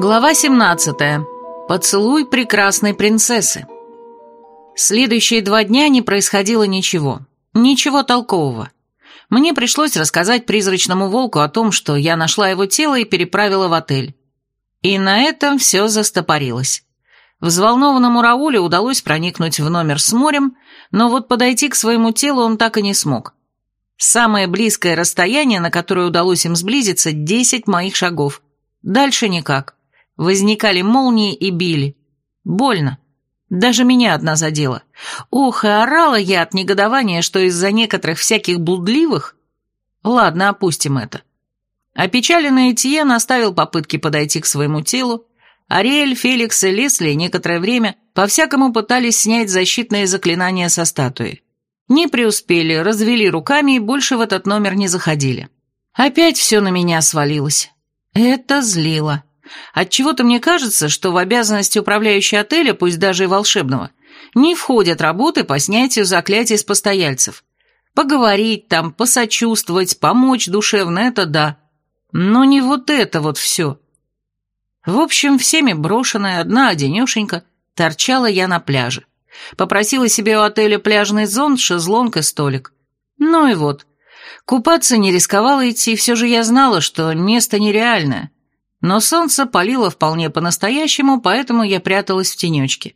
Глава 17. Поцелуй прекрасной принцессы. Следующие два дня не происходило ничего. Ничего толкового. Мне пришлось рассказать призрачному волку о том, что я нашла его тело и переправила в отель. И на этом все застопорилось. Взволнованному Раулю удалось проникнуть в номер с морем, но вот подойти к своему телу он так и не смог. Самое близкое расстояние, на которое удалось им сблизиться, 10 моих шагов. Дальше никак. Возникали молнии и били. Больно. Даже меня одна задела. Ох, и орала я от негодования, что из-за некоторых всяких блудливых... Ладно, опустим это. Опечаленный Этьен оставил попытки подойти к своему телу. Ариэль, Феликс и Лесли некоторое время по-всякому пытались снять защитные заклинания со статуи. Не преуспели, развели руками и больше в этот номер не заходили. Опять все на меня свалилось. Это злило. Отчего-то мне кажется, что в обязанности управляющей отеля, пусть даже и волшебного, не входят работы по снятию заклятий с постояльцев. Поговорить там, посочувствовать, помочь душевно – это да. Но не вот это вот все. В общем, всеми брошенная, одна одинешенька, торчала я на пляже. Попросила себе у отеля пляжный зонт, шезлонг и столик. Ну и вот. Купаться не рисковала идти, все же я знала, что место нереальное. Но солнце палило вполне по-настоящему, поэтому я пряталась в тенечке.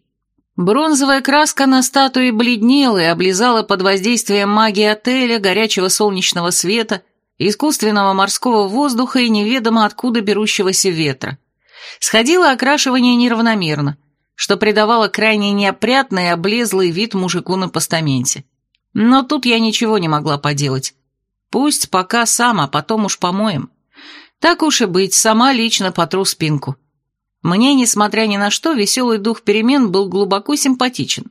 Бронзовая краска на статуе бледнела и облизала под воздействием магии отеля, горячего солнечного света, искусственного морского воздуха и неведомо откуда берущегося ветра. Сходило окрашивание неравномерно что придавало крайне неопрятный и облезлый вид мужику на постаменте. Но тут я ничего не могла поделать. Пусть пока сам, а потом уж помоем. Так уж и быть, сама лично потру спинку. Мне, несмотря ни на что, веселый дух перемен был глубоко симпатичен.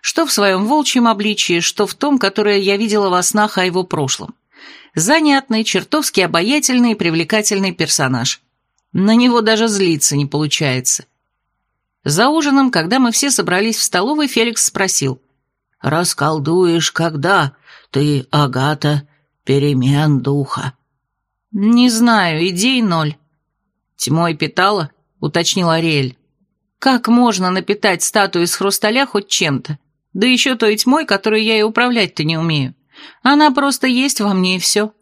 Что в своем волчьем обличии, что в том, которое я видела во снах о его прошлом. Занятный, чертовски обаятельный и привлекательный персонаж. На него даже злиться не получается. За ужином, когда мы все собрались в столовой, Феликс спросил. «Расколдуешь когда? Ты, Агата, перемен духа?» «Не знаю, идей ноль». «Тьмой питала?» — уточнил Ариэль. «Как можно напитать статую из хрусталя хоть чем-то? Да еще той тьмой, которую я и управлять-то не умею. Она просто есть во мне и все».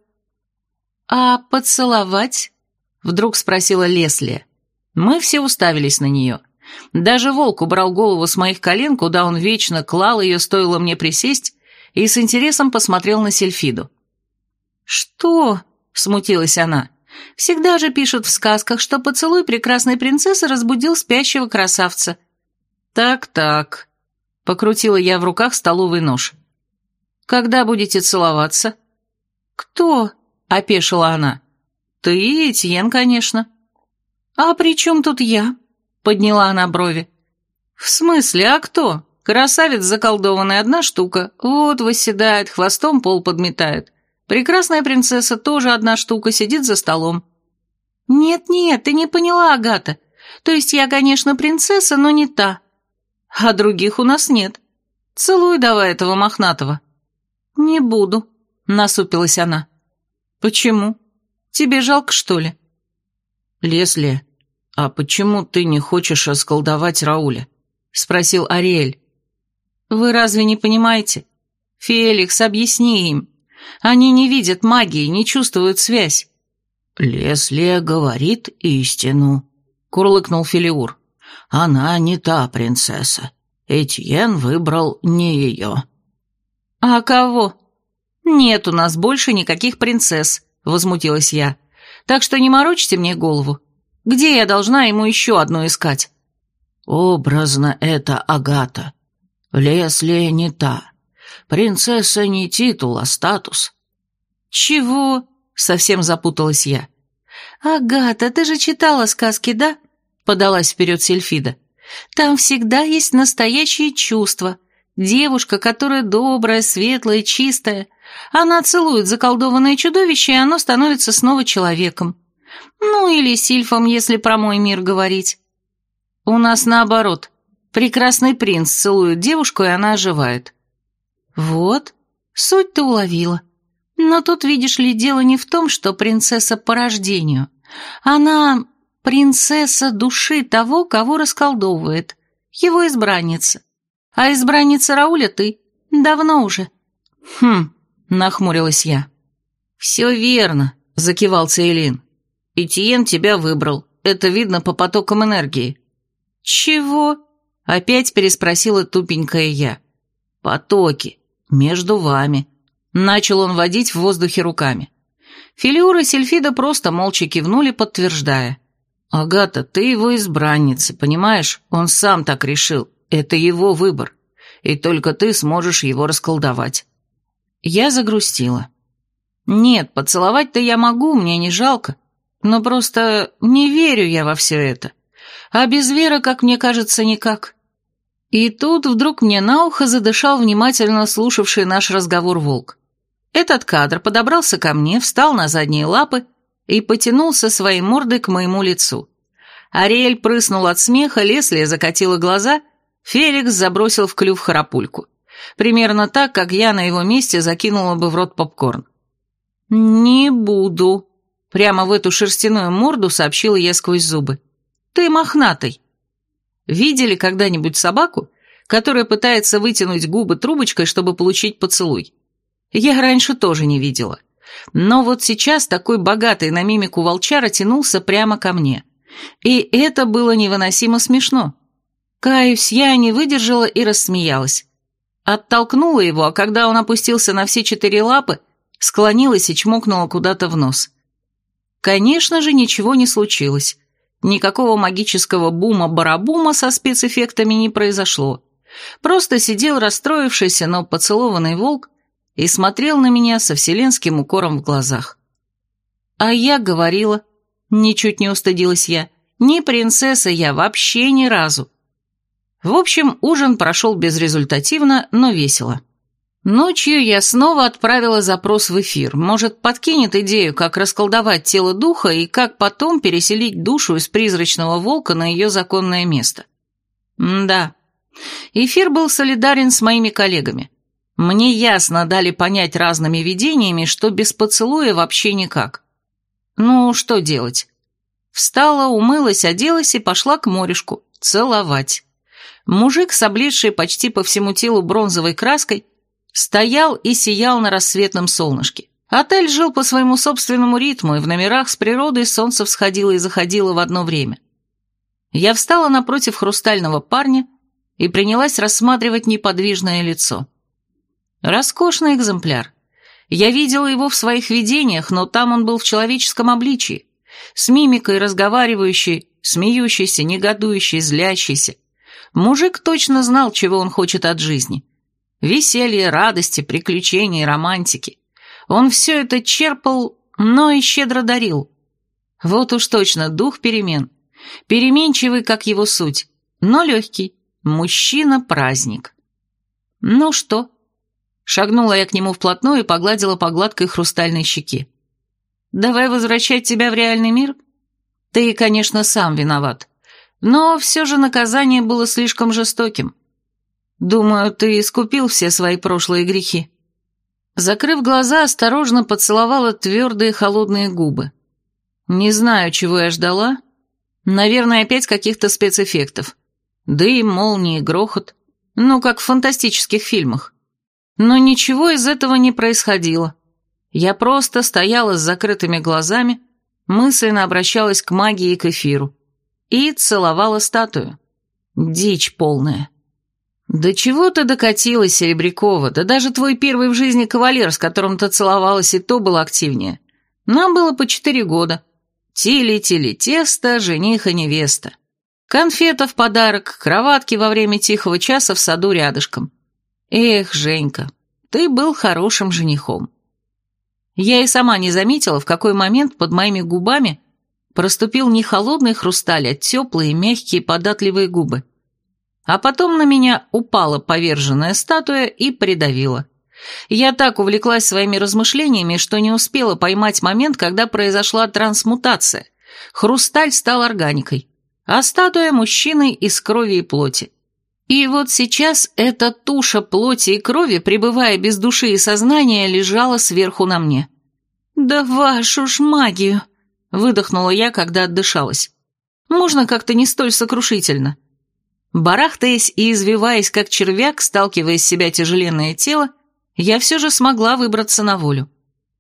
«А поцеловать?» — вдруг спросила Лесли. Мы все уставились на нее. Даже волк убрал голову с моих колен, куда он вечно клал ее, стоило мне присесть, и с интересом посмотрел на Сельфиду. «Что?» — смутилась она. «Всегда же пишут в сказках, что поцелуй прекрасной принцессы разбудил спящего красавца». «Так-так», — покрутила я в руках столовый нож. «Когда будете целоваться?» «Кто?» — опешила она. «Ты и Этьен, конечно». «А при чем тут я?» Подняла она брови. «В смысле, а кто? Красавец заколдованный одна штука. Вот восседает, хвостом пол подметает. Прекрасная принцесса тоже одна штука, сидит за столом». «Нет-нет, ты не поняла, Агата. То есть я, конечно, принцесса, но не та. А других у нас нет. Целуй давай этого мохнатого». «Не буду», — насупилась она. «Почему? Тебе жалко, что ли?» «Лесли, «А почему ты не хочешь расколдовать Рауля?» — спросил Ариэль. «Вы разве не понимаете? Феликс, объясни им. Они не видят магии, не чувствуют связь». «Леслия говорит истину», — курлыкнул Филиур. «Она не та принцесса. Этьен выбрал не ее». «А кого?» «Нет у нас больше никаких принцесс», — возмутилась я. «Так что не морочьте мне голову. Где я должна ему еще одну искать?» «Образно это Агата. Лесли не та. Принцесса не титул, а статус». «Чего?» — совсем запуталась я. «Агата, ты же читала сказки, да?» — подалась вперед Сельфида. «Там всегда есть настоящие чувства. Девушка, которая добрая, светлая, чистая. Она целует заколдованное чудовище, и оно становится снова человеком. Ну, или сильфом, если про мой мир говорить. У нас наоборот. Прекрасный принц целует девушку, и она оживает. Вот, суть ты уловила. Но тут, видишь ли, дело не в том, что принцесса по рождению. Она... Принцесса души того, кого расколдовывает. Его избранница. А избранница Рауля ты. Давно уже. Хм, нахмурилась я. Все верно, закивал Цейлин. Этьен тебя выбрал. Это видно по потокам энергии. Чего? Опять переспросила тупенькая я. Потоки. Между вами. Начал он водить в воздухе руками. Филиур и Сельфида просто молча кивнули, подтверждая. «Агата, ты его избранница, понимаешь? Он сам так решил. Это его выбор. И только ты сможешь его расколдовать». Я загрустила. «Нет, поцеловать-то я могу, мне не жалко. Но просто не верю я во все это. А без веры, как мне кажется, никак». И тут вдруг мне на ухо задышал внимательно слушавший наш разговор волк. Этот кадр подобрался ко мне, встал на задние лапы и потянулся своей мордой к моему лицу. Ариэль прыснул от смеха, Леслия закатила глаза, Феликс забросил в клюв харапульку. Примерно так, как я на его месте закинула бы в рот попкорн. «Не буду», — прямо в эту шерстяную морду сообщила я сквозь зубы. «Ты мохнатый». Видели когда-нибудь собаку, которая пытается вытянуть губы трубочкой, чтобы получить поцелуй? Я раньше тоже не видела. Но вот сейчас такой богатый на мимику волчара тянулся прямо ко мне. И это было невыносимо смешно. Каюсь, я не выдержала и рассмеялась. Оттолкнула его, а когда он опустился на все четыре лапы, склонилась и чмокнула куда-то в нос. Конечно же, ничего не случилось. Никакого магического бума-барабума со спецэффектами не произошло. Просто сидел расстроившийся, но поцелованный волк и смотрел на меня со вселенским укором в глазах. А я говорила, ничуть не устыдилась я, ни принцесса я вообще ни разу. В общем, ужин прошел безрезультативно, но весело. Ночью я снова отправила запрос в эфир. Может, подкинет идею, как расколдовать тело духа и как потом переселить душу из призрачного волка на ее законное место. М да. Эфир был солидарен с моими коллегами. Мне ясно дали понять разными видениями, что без поцелуя вообще никак. Ну, что делать? Встала, умылась, оделась и пошла к морешку целовать. Мужик с облезшей почти по всему телу бронзовой краской стоял и сиял на рассветном солнышке. Отель жил по своему собственному ритму, и в номерах с природой солнце всходило и заходило в одно время. Я встала напротив хрустального парня и принялась рассматривать неподвижное лицо. Роскошный экземпляр. Я видела его в своих видениях, но там он был в человеческом обличии, с мимикой разговаривающий, смеющийся, негодующий, злящийся. Мужик точно знал, чего он хочет от жизни. Веселье, радости, приключений, романтики. Он все это черпал, но и щедро дарил. Вот уж точно дух перемен. Переменчивый, как его суть, но легкий. Мужчина-праздник. Ну что, Шагнула я к нему вплотную и погладила по гладкой хрустальной щеке. «Давай возвращать тебя в реальный мир? Ты, конечно, сам виноват. Но все же наказание было слишком жестоким. Думаю, ты искупил все свои прошлые грехи». Закрыв глаза, осторожно поцеловала твердые холодные губы. Не знаю, чего я ждала. Наверное, опять каких-то спецэффектов. Дым, молнии, грохот. Ну, как в фантастических фильмах. Но ничего из этого не происходило. Я просто стояла с закрытыми глазами, мысленно обращалась к магии и к эфиру. И целовала статую. Дичь полная. «Да чего ты докатилась, Серебрякова? Да даже твой первый в жизни кавалер, с которым ты целовалась, и то был активнее. Нам было по четыре года. Тили-тили тесто, жених и невеста. Конфета в подарок, кроватки во время тихого часа в саду рядышком. Эх, Женька, ты был хорошим женихом. Я и сама не заметила, в какой момент под моими губами проступил не холодный хрусталь, а теплые, мягкие, податливые губы. А потом на меня упала поверженная статуя и придавила. Я так увлеклась своими размышлениями, что не успела поймать момент, когда произошла трансмутация. Хрусталь стал органикой, а статуя – мужчиной из крови и плоти. И вот сейчас эта туша плоти и крови, пребывая без души и сознания, лежала сверху на мне. «Да вашу ж магию!» — выдохнула я, когда отдышалась. Можно как-то не столь сокрушительно. Барахтаясь и извиваясь, как червяк, сталкивая с себя тяжеленное тело, я все же смогла выбраться на волю.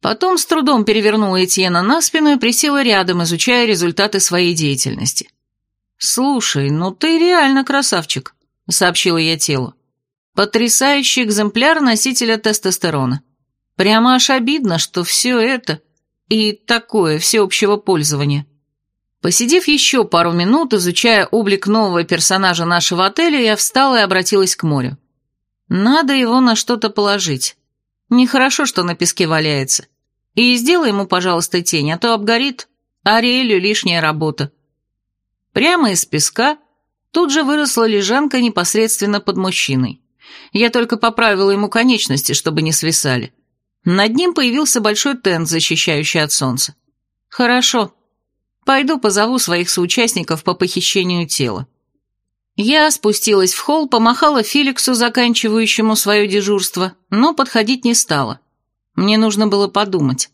Потом с трудом перевернула Этьена на спину и присела рядом, изучая результаты своей деятельности. «Слушай, ну ты реально красавчик», — сообщила я телу. «Потрясающий экземпляр носителя тестостерона. Прямо аж обидно, что все это и такое всеобщего пользования». Посидев еще пару минут, изучая облик нового персонажа нашего отеля, я встала и обратилась к морю. Надо его на что-то положить. Нехорошо, что на песке валяется. И сделай ему, пожалуйста, тень, а то обгорит. Ариэлю лишняя работа. Прямо из песка тут же выросла лежанка непосредственно под мужчиной. Я только поправила ему конечности, чтобы не свисали. Над ним появился большой тент, защищающий от солнца. Хорошо. Пойду позову своих соучастников по похищению тела. Я спустилась в холл, помахала Феликсу, заканчивающему свое дежурство, но подходить не стала. Мне нужно было подумать.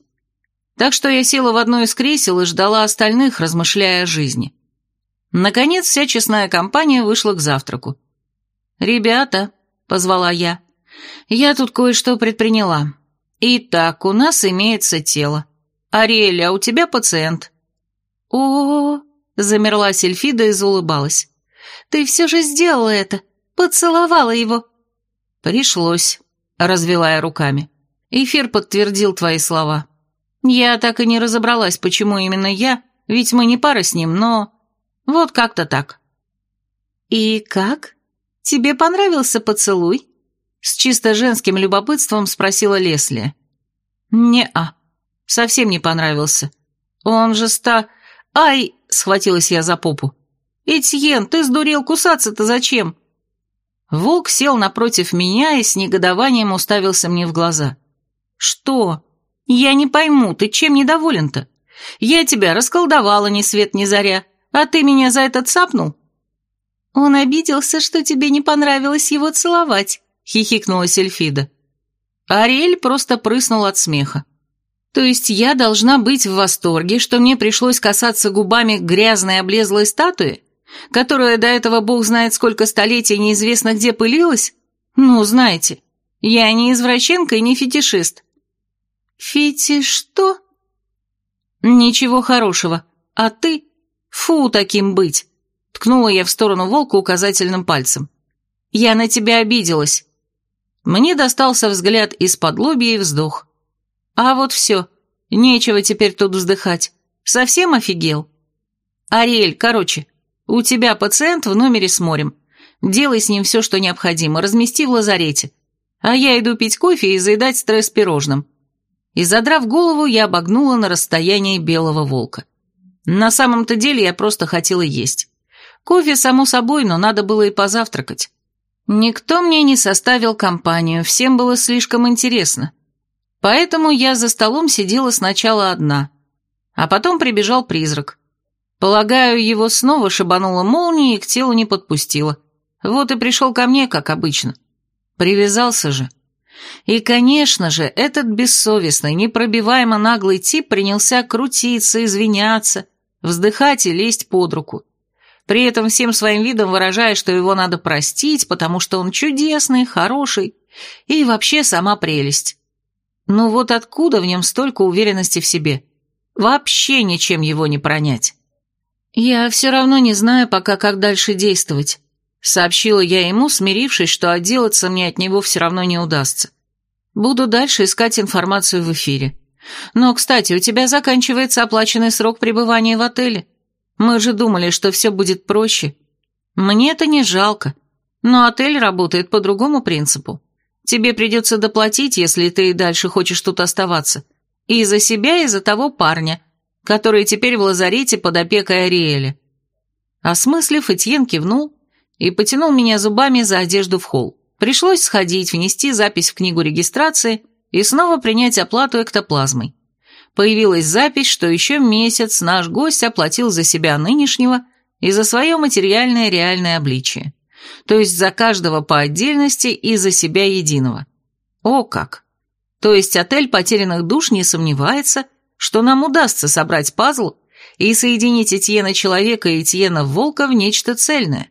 Так что я села в одно из кресел и ждала остальных, размышляя о жизни. Наконец, вся честная компания вышла к завтраку. «Ребята», — позвала я, — «я тут кое-что предприняла. Итак, у нас имеется тело. Ариэль, а у тебя пациент». «О-о-о», — замерла Сельфида и заулыбалась. «Ты все же сделала это, поцеловала его». «Пришлось», — развела я руками. Эфир подтвердил твои слова. Я так и не разобралась, почему именно я, ведь мы не пара с ним, но... Вот как-то так. «И как? Тебе понравился поцелуй?» С чисто женским любопытством спросила Лесли. «Не-а, совсем не понравился. Он же ста... Ай!» — схватилась я за попу. «Этьен, ты сдурел кусаться-то зачем?» Волк сел напротив меня и с негодованием уставился мне в глаза. «Что? Я не пойму, ты чем недоволен-то? Я тебя расколдовала ни свет ни заря, а ты меня за это цапнул?» «Он обиделся, что тебе не понравилось его целовать», — хихикнула Сельфида. Ариэль просто прыснул от смеха. «То есть я должна быть в восторге, что мне пришлось касаться губами грязной облезлой статуи, которая до этого бог знает сколько столетий неизвестно где пылилась? Ну, знаете, я не извращенка и не фетишист». «Фити что?» «Ничего хорошего. А ты? Фу, таким быть!» Ткнула я в сторону волка указательным пальцем. «Я на тебя обиделась». Мне достался взгляд из-под лобья и вздох. «А вот все. Нечего теперь тут вздыхать. Совсем офигел?» «Ариэль, короче, у тебя пациент в номере с морем. Делай с ним все, что необходимо, размести в лазарете. А я иду пить кофе и заедать стресс пирожным». И задрав голову, я обогнула на расстоянии белого волка. На самом-то деле я просто хотела есть. Кофе, само собой, но надо было и позавтракать. Никто мне не составил компанию, всем было слишком интересно. Поэтому я за столом сидела сначала одна, а потом прибежал призрак. Полагаю, его снова шибанула молния и к телу не подпустила. Вот и пришел ко мне, как обычно. Привязался же. И, конечно же, этот бессовестный, непробиваемо наглый тип принялся крутиться, извиняться, вздыхать и лезть под руку при этом всем своим видом выражая, что его надо простить, потому что он чудесный, хороший и вообще сама прелесть. Ну вот откуда в нем столько уверенности в себе? Вообще ничем его не пронять. «Я все равно не знаю пока, как дальше действовать», — сообщила я ему, смирившись, что отделаться мне от него все равно не удастся. «Буду дальше искать информацию в эфире. Но, кстати, у тебя заканчивается оплаченный срок пребывания в отеле. Мы же думали, что все будет проще. Мне это не жалко, но отель работает по другому принципу. Тебе придется доплатить, если ты и дальше хочешь тут оставаться. И за себя, и за того парня, который теперь в лазарете под опекой Ариэля». Осмыслив, Этьен кивнул и потянул меня зубами за одежду в холл. Пришлось сходить, внести запись в книгу регистрации и снова принять оплату эктоплазмой появилась запись, что еще месяц наш гость оплатил за себя нынешнего и за свое материальное реальное обличие. То есть за каждого по отдельности и за себя единого. О как! То есть отель потерянных душ не сомневается, что нам удастся собрать пазл и соединить Этьена человека и Этьена волка в нечто цельное.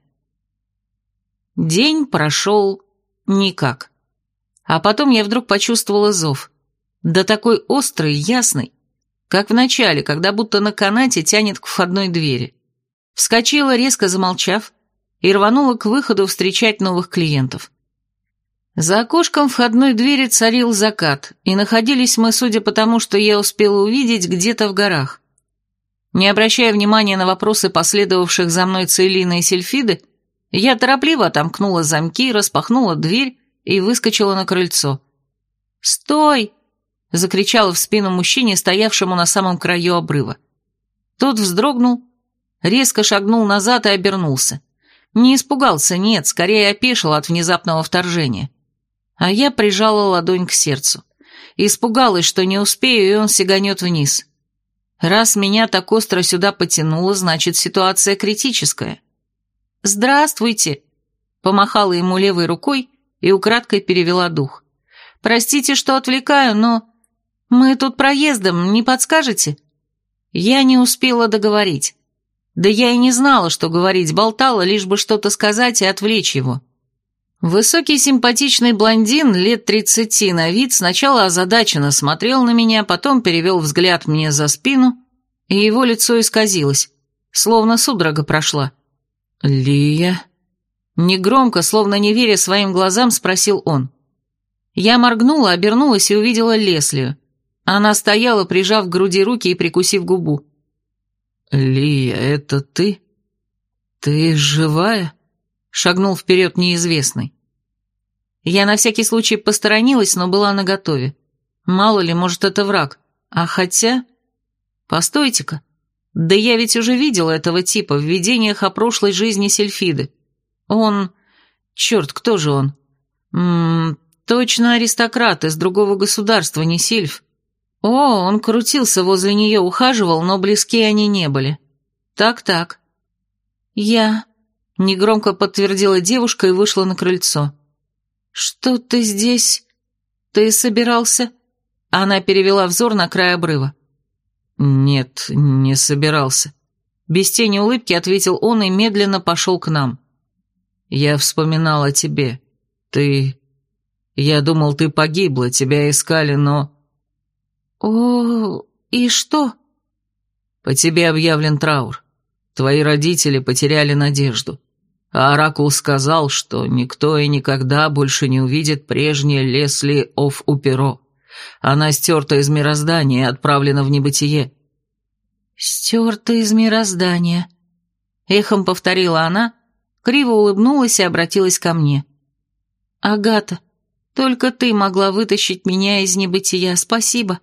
День прошел никак. А потом я вдруг почувствовала зов. Да такой острый, ясный, как в начале, когда будто на канате тянет к входной двери. Вскочила, резко замолчав, и рванула к выходу встречать новых клиентов. За окошком входной двери царил закат, и находились мы, судя по тому, что я успела увидеть, где-то в горах. Не обращая внимания на вопросы последовавших за мной Цейлина и Сельфиды, я торопливо отомкнула замки, распахнула дверь и выскочила на крыльцо. «Стой!» — закричала в спину мужчине, стоявшему на самом краю обрыва. Тот вздрогнул, резко шагнул назад и обернулся. Не испугался, нет, скорее опешил от внезапного вторжения. А я прижала ладонь к сердцу. Испугалась, что не успею, и он сиганет вниз. Раз меня так остро сюда потянуло, значит, ситуация критическая. «Здравствуйте!» Помахала ему левой рукой и украдкой перевела дух. «Простите, что отвлекаю, но... Мы тут проездом, не подскажете?» Я не успела договорить. Да я и не знала, что говорить, болтала, лишь бы что-то сказать и отвлечь его. Высокий симпатичный блондин лет тридцати на вид сначала озадаченно смотрел на меня, потом перевел взгляд мне за спину, и его лицо исказилось, словно судорога прошла. «Лия?» Негромко, словно не веря своим глазам, спросил он. Я моргнула, обернулась и увидела Леслию. Она стояла, прижав к груди руки и прикусив губу. «Лия, это ты? Ты живая?» Шагнул вперед неизвестный. Я на всякий случай посторонилась, но была наготове. Мало ли, может, это враг. А хотя... Постойте-ка. Да я ведь уже видела этого типа в видениях о прошлой жизни Сельфиды. Он... Черт, кто же он? М -м, точно аристократ из другого государства, не Сильф. О, он крутился возле нее, ухаживал, но близки они не были. Так-так. Я... Негромко подтвердила девушка и вышла на крыльцо. «Что ты здесь? Ты собирался?» Она перевела взор на край обрыва. «Нет, не собирался». Без тени улыбки ответил он и медленно пошел к нам. «Я вспоминал о тебе. Ты... Я думал, ты погибла, тебя искали, но...» «О, и что?» «По тебе объявлен траур. Твои родители потеряли надежду. А Оракул сказал, что никто и никогда больше не увидит прежнее Лесли оф Уперо. Она стерта из мироздания и отправлена в небытие. «Стерта из мироздания», — эхом повторила она, криво улыбнулась и обратилась ко мне. «Агата, только ты могла вытащить меня из небытия, спасибо».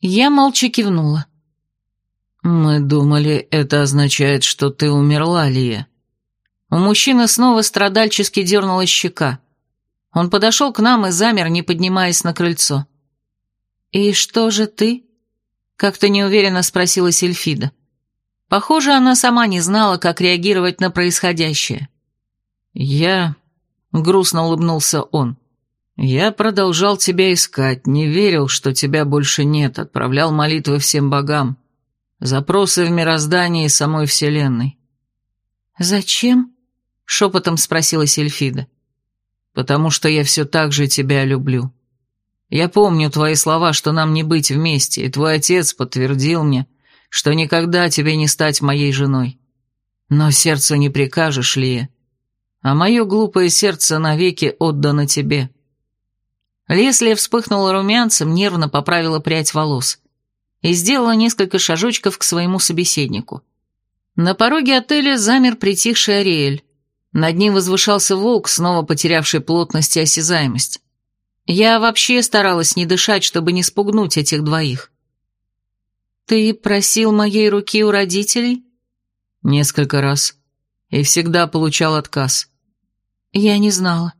Я молча кивнула. «Мы думали, это означает, что ты умерла, Лия». У мужчины снова страдальчески дернулась щека. Он подошел к нам и замер, не поднимаясь на крыльцо. «И что же ты?» — как-то неуверенно спросила Сильфида. Похоже, она сама не знала, как реагировать на происходящее. «Я...» — грустно улыбнулся он. «Я продолжал тебя искать, не верил, что тебя больше нет, отправлял молитвы всем богам, запросы в мироздании самой Вселенной». «Зачем?» — шепотом спросила Сильфида. «Потому что я все так же тебя люблю. Я помню твои слова, что нам не быть вместе, и твой отец подтвердил мне, что никогда тебе не стать моей женой. Но сердцу не прикажешь, Лия, а мое глупое сердце навеки отдано тебе». Леслия вспыхнула румянцем, нервно поправила прядь волос и сделала несколько шажочков к своему собеседнику. На пороге отеля замер притихший Ариэль. Над ним возвышался волк, снова потерявший плотность и осязаемость. Я вообще старалась не дышать, чтобы не спугнуть этих двоих. «Ты просил моей руки у родителей?» «Несколько раз. И всегда получал отказ». «Я не знала.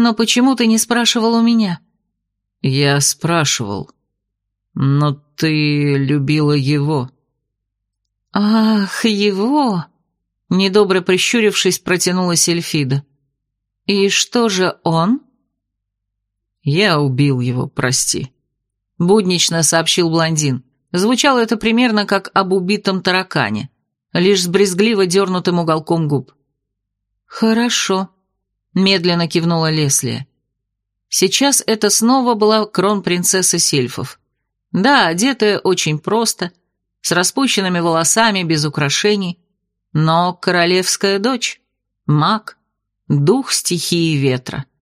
Но почему ты не спрашивал у меня?» «Я спрашивал. Но ты любила его». «Ах, его!» Недобро прищурившись, протянула Сельфида. «И что же он?» «Я убил его, прости», — буднично сообщил блондин. Звучало это примерно как об убитом таракане, лишь с брезгливо дернутым уголком губ. «Хорошо», — медленно кивнула Леслия. Сейчас это снова была кронпринцесса Сельфов. Да, одетая очень просто, с распущенными волосами, без украшений, но королевская дочь, маг, дух стихии ветра.